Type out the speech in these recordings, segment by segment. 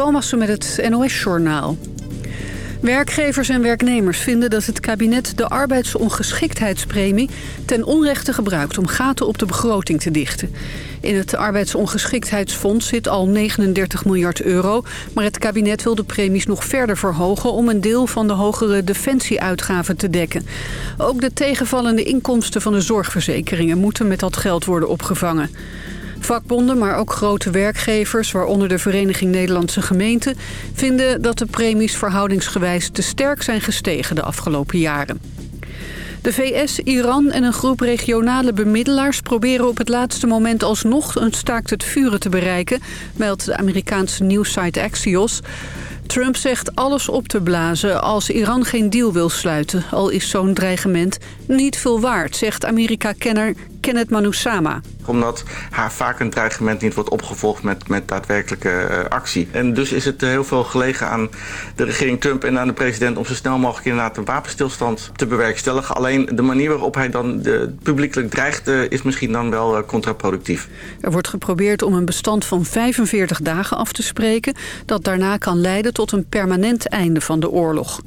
Thomassen met het NOS-journaal. Werkgevers en werknemers vinden dat het kabinet de arbeidsongeschiktheidspremie ten onrechte gebruikt om gaten op de begroting te dichten. In het arbeidsongeschiktheidsfonds zit al 39 miljard euro, maar het kabinet wil de premies nog verder verhogen om een deel van de hogere defensieuitgaven te dekken. Ook de tegenvallende inkomsten van de zorgverzekeringen moeten met dat geld worden opgevangen. Vakbonden, maar ook grote werkgevers, waaronder de Vereniging Nederlandse Gemeenten... vinden dat de premies verhoudingsgewijs te sterk zijn gestegen de afgelopen jaren. De VS, Iran en een groep regionale bemiddelaars proberen op het laatste moment alsnog een staakt het vuren te bereiken, meldt de Amerikaanse nieuwssite Axios. Trump zegt alles op te blazen als Iran geen deal wil sluiten. Al is zo'n dreigement niet veel waard, zegt Amerika-kenner Kenneth Manusama omdat haar vaak een dreigement niet wordt opgevolgd met, met daadwerkelijke uh, actie. En dus is het heel veel gelegen aan de regering Trump en aan de president... om zo snel mogelijk inderdaad een wapenstilstand te bewerkstelligen. Alleen de manier waarop hij dan de, publiekelijk dreigt... Uh, is misschien dan wel uh, contraproductief. Er wordt geprobeerd om een bestand van 45 dagen af te spreken... dat daarna kan leiden tot een permanent einde van de oorlog.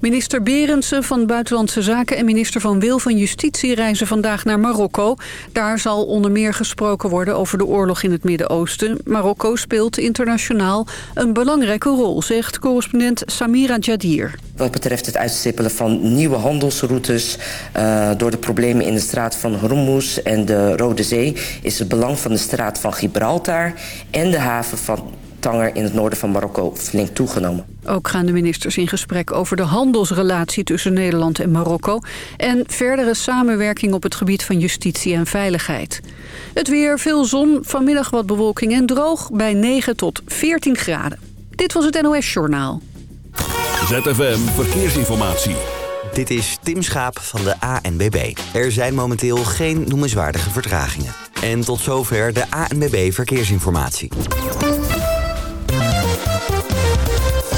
Minister Berendsen van Buitenlandse Zaken en minister Van Wil van Justitie reizen vandaag naar Marokko. Daar zal onder meer gesproken worden over de oorlog in het Midden-Oosten. Marokko speelt internationaal een belangrijke rol, zegt correspondent Samira Jadir. Wat betreft het uitstippelen van nieuwe handelsroutes... Uh, door de problemen in de straat van Hormuz en de Rode Zee... is het belang van de straat van Gibraltar en de haven van Tanger in het noorden van Marokko flink toegenomen. Ook gaan de ministers in gesprek over de handelsrelatie tussen Nederland en Marokko... en verdere samenwerking op het gebied van justitie en veiligheid. Het weer, veel zon, vanmiddag wat bewolking en droog bij 9 tot 14 graden. Dit was het NOS Journaal. ZFM Verkeersinformatie. Dit is Tim Schaap van de ANBB. Er zijn momenteel geen noemenswaardige vertragingen. En tot zover de ANBB Verkeersinformatie.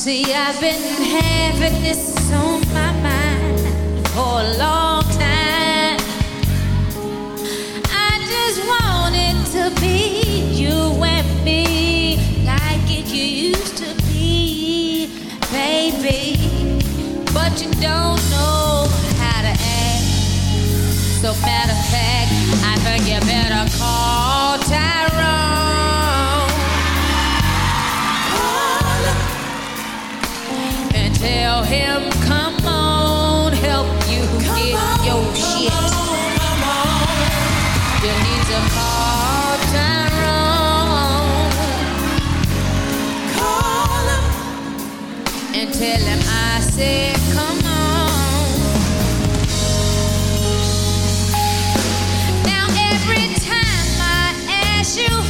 See, I've been having this on my mind for a long time. I just wanted to be you and me like it used to be, baby. But you don't know how to act. So matter of fact, I think you better tell him, come on, help you get your shit. You need to call Tyrone. Call him and tell him I said, come on. Now every time I ask you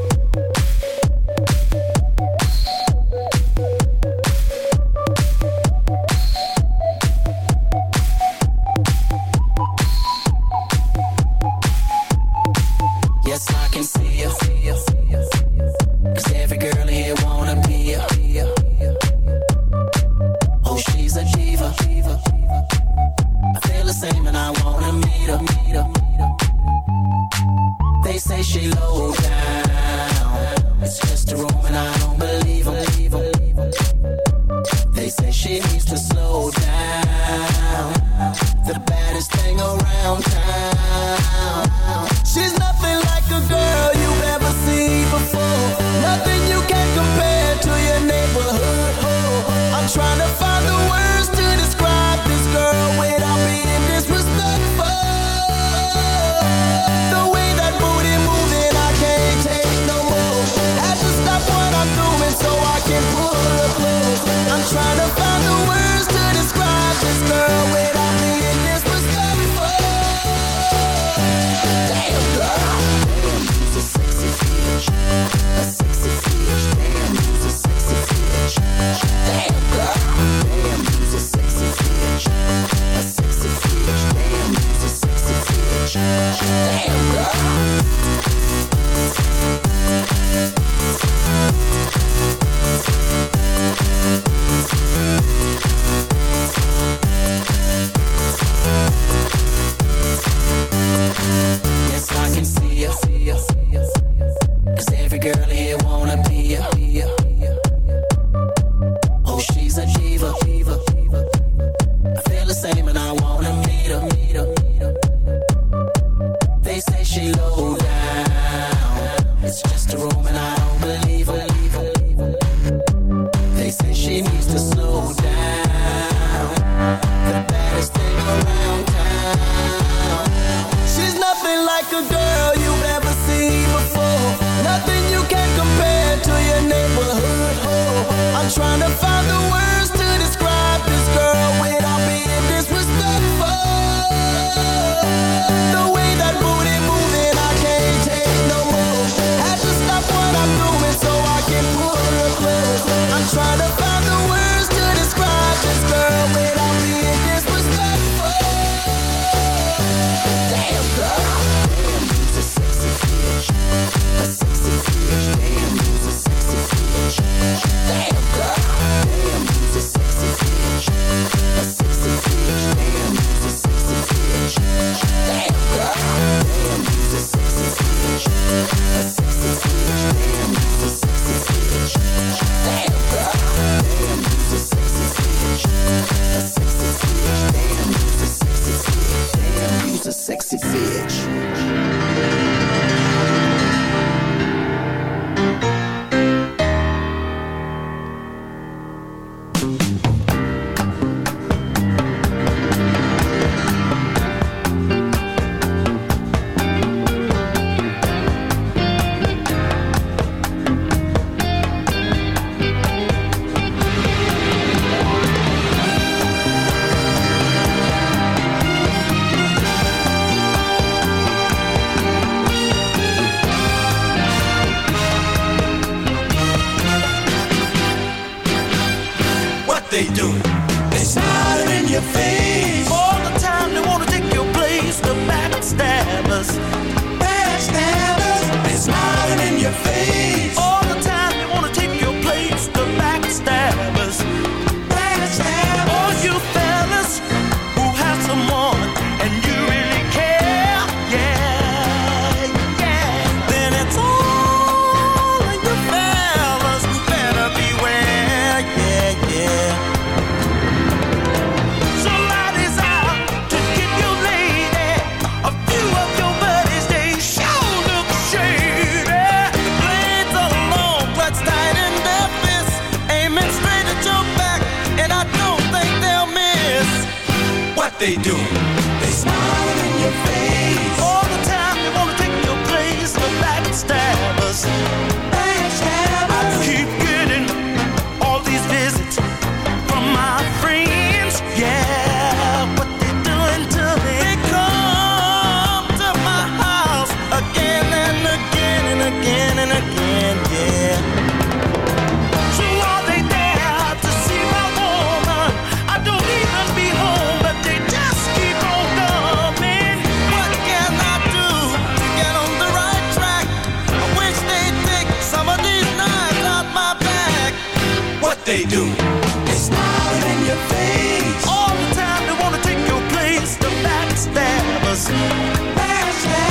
us. Passion.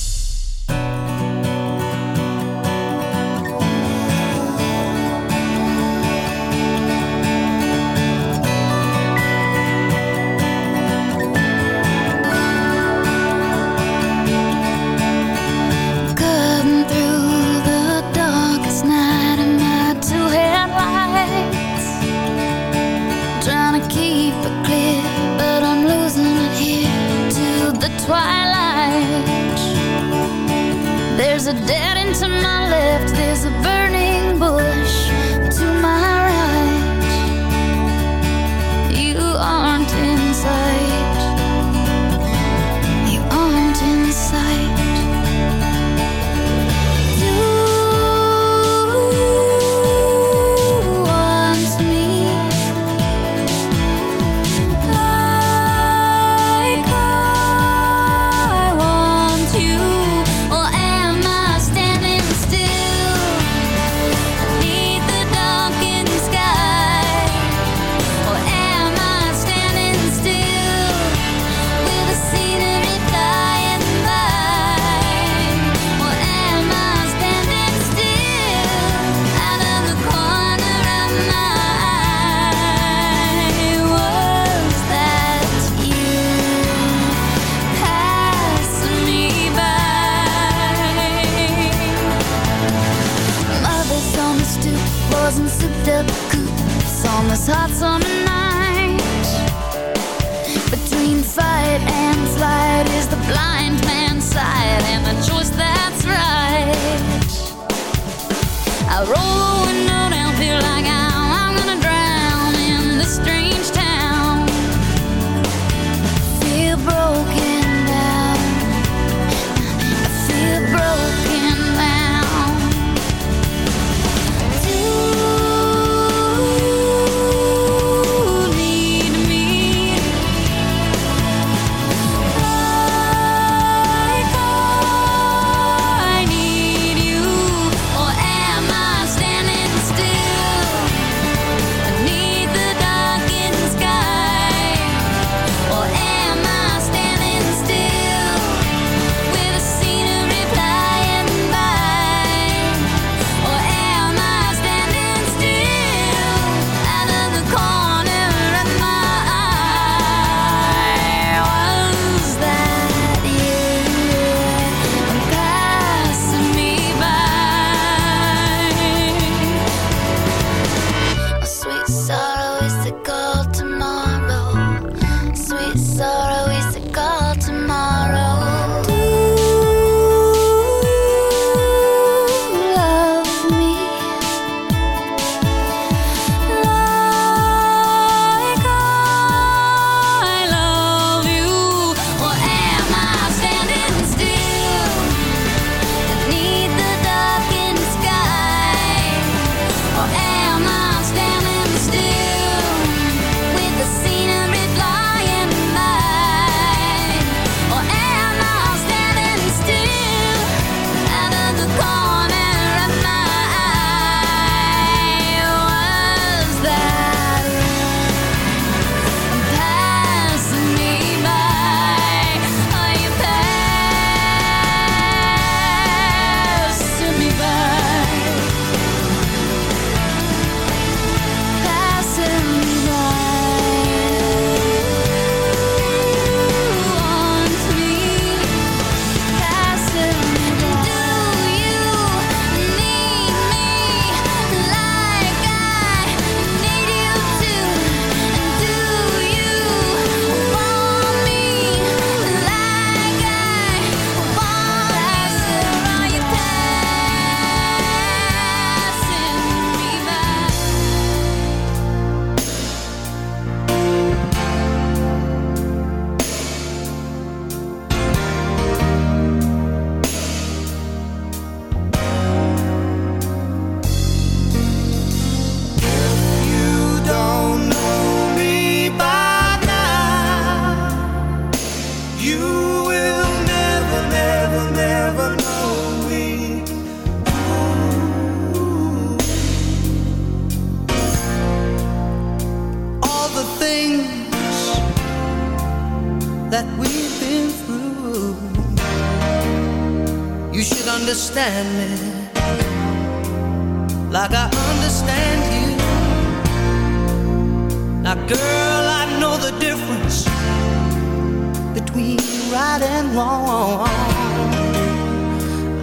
between right and wrong.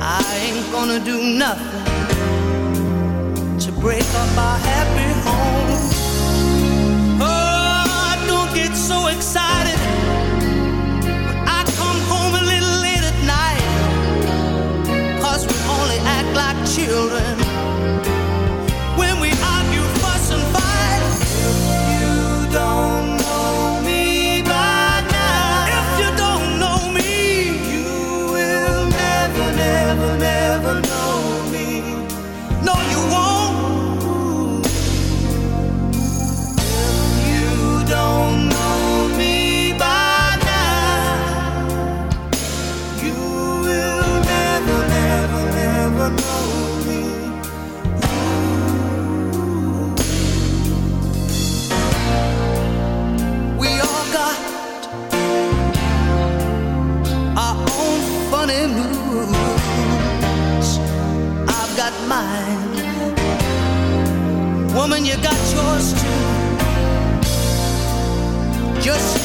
I ain't gonna do nothing to break up our happiness.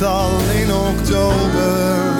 Meestal in oktober.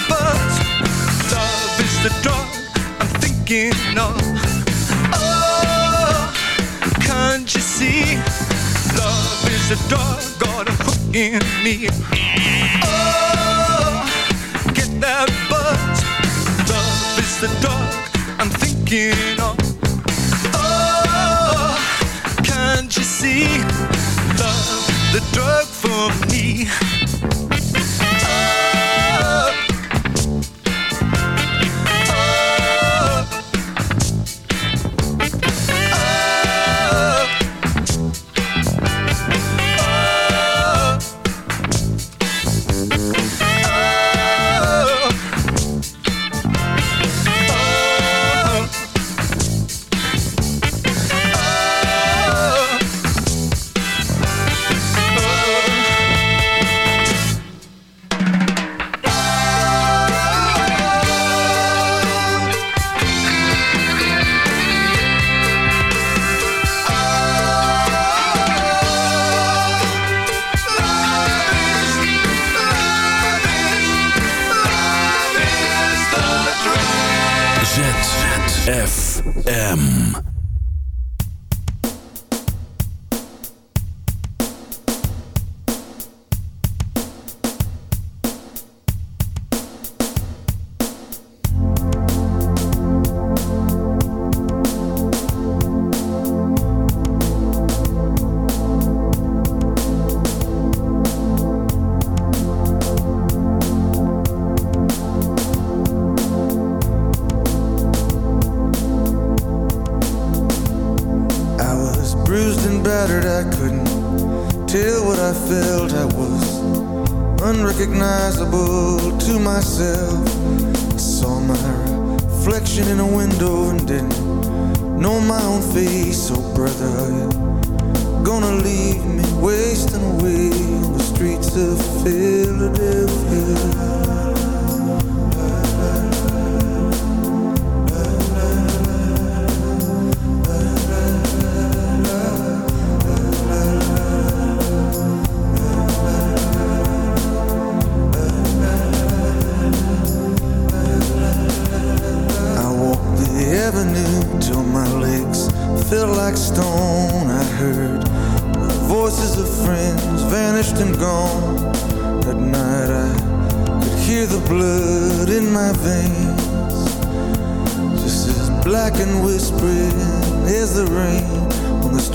thinking of. Oh, can't you see? Love is a hook in me. Oh, get that buzz. Love is the drug I'm thinking of. Oh, can't you see? Love, the drug for me.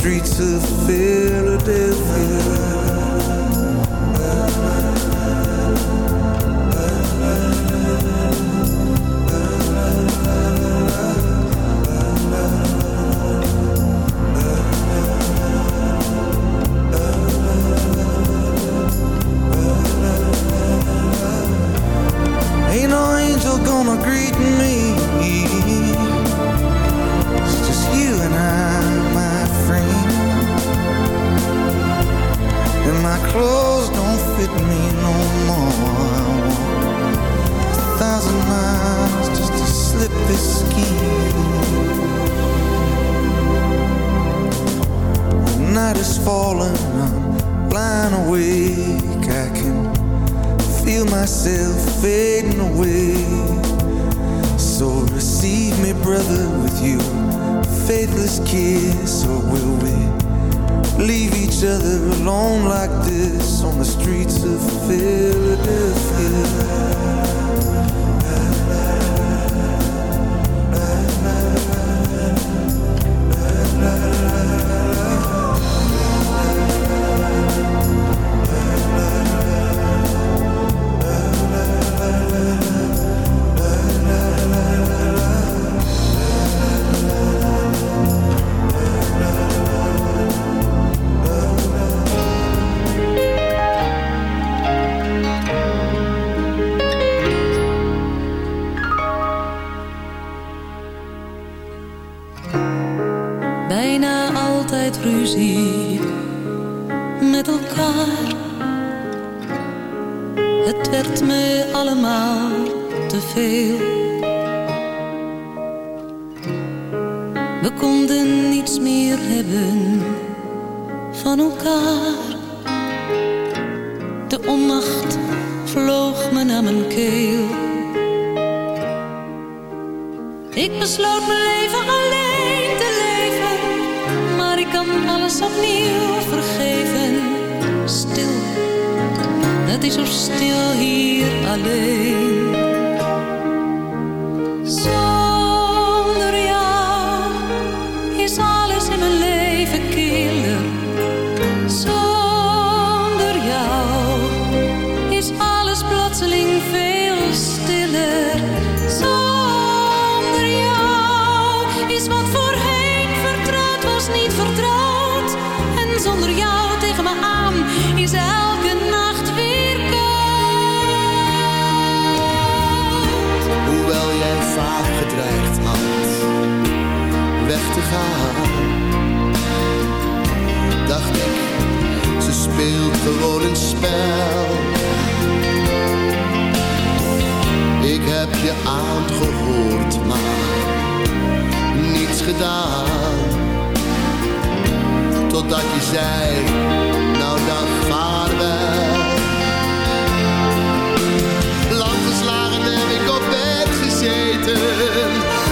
streets of Philadelphia. gehoord, maar niets gedaan. Totdat je zei, nou dan vaarwel. Lang geslagen heb ik op bed gezeten,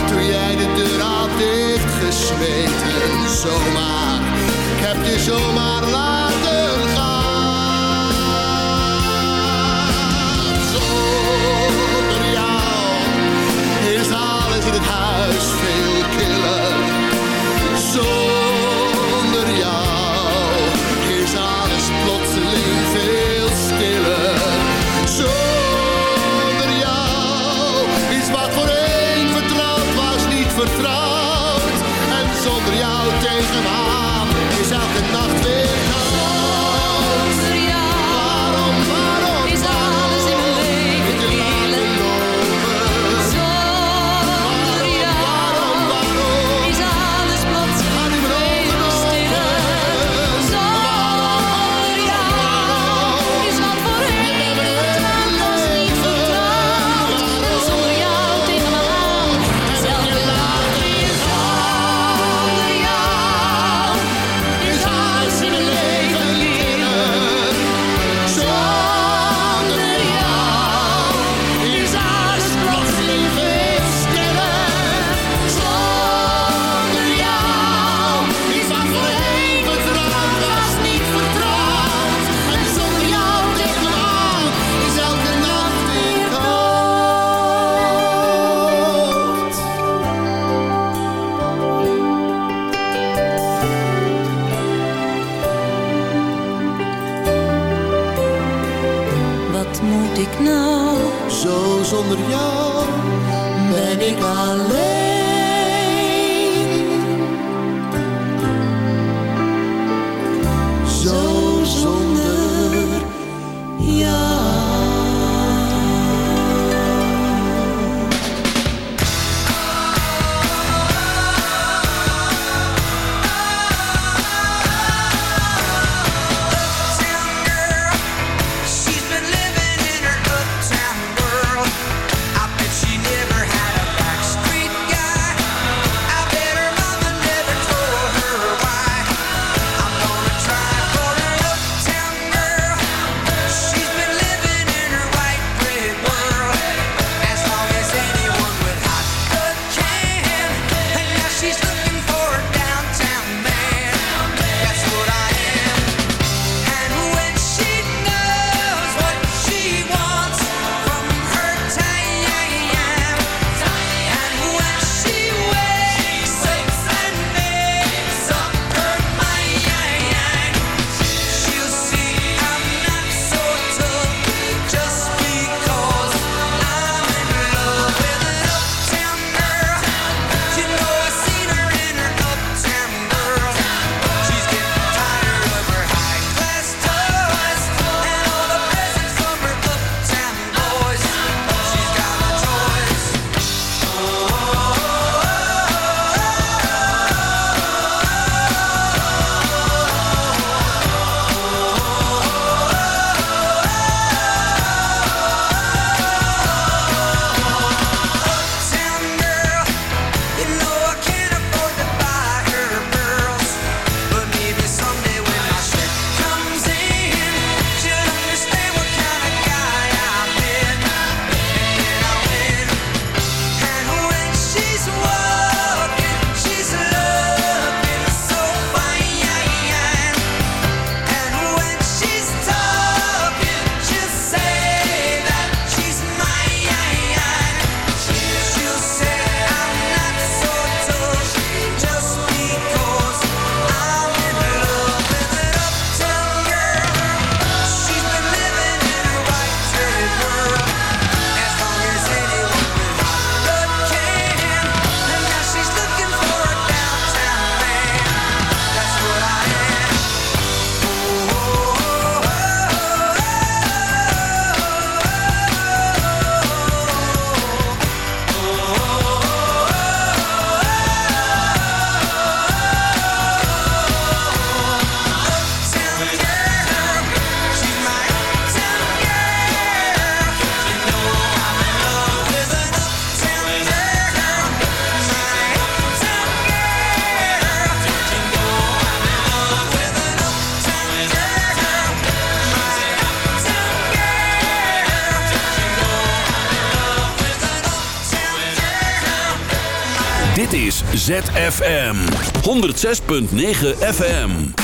toen jij de deur had dichtgesmeten. Zomaar, ik heb je zomaar laten moet ik nou? Zo zonder jou ben ik alleen. ZFM. 106.9 FM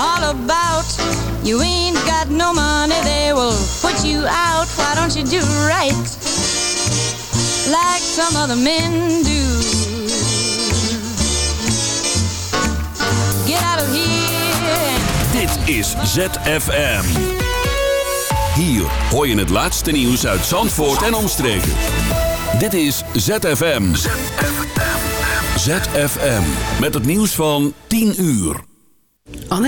All about. You ain't got no money, they will put you out. Why don't you do right like some other men do? Get out of here. Dit is ZFM. Hier hoor je het laatste nieuws uit Zandvoort en omstreken. Dit is ZFM. ZFM. Met het nieuws van 10 uur.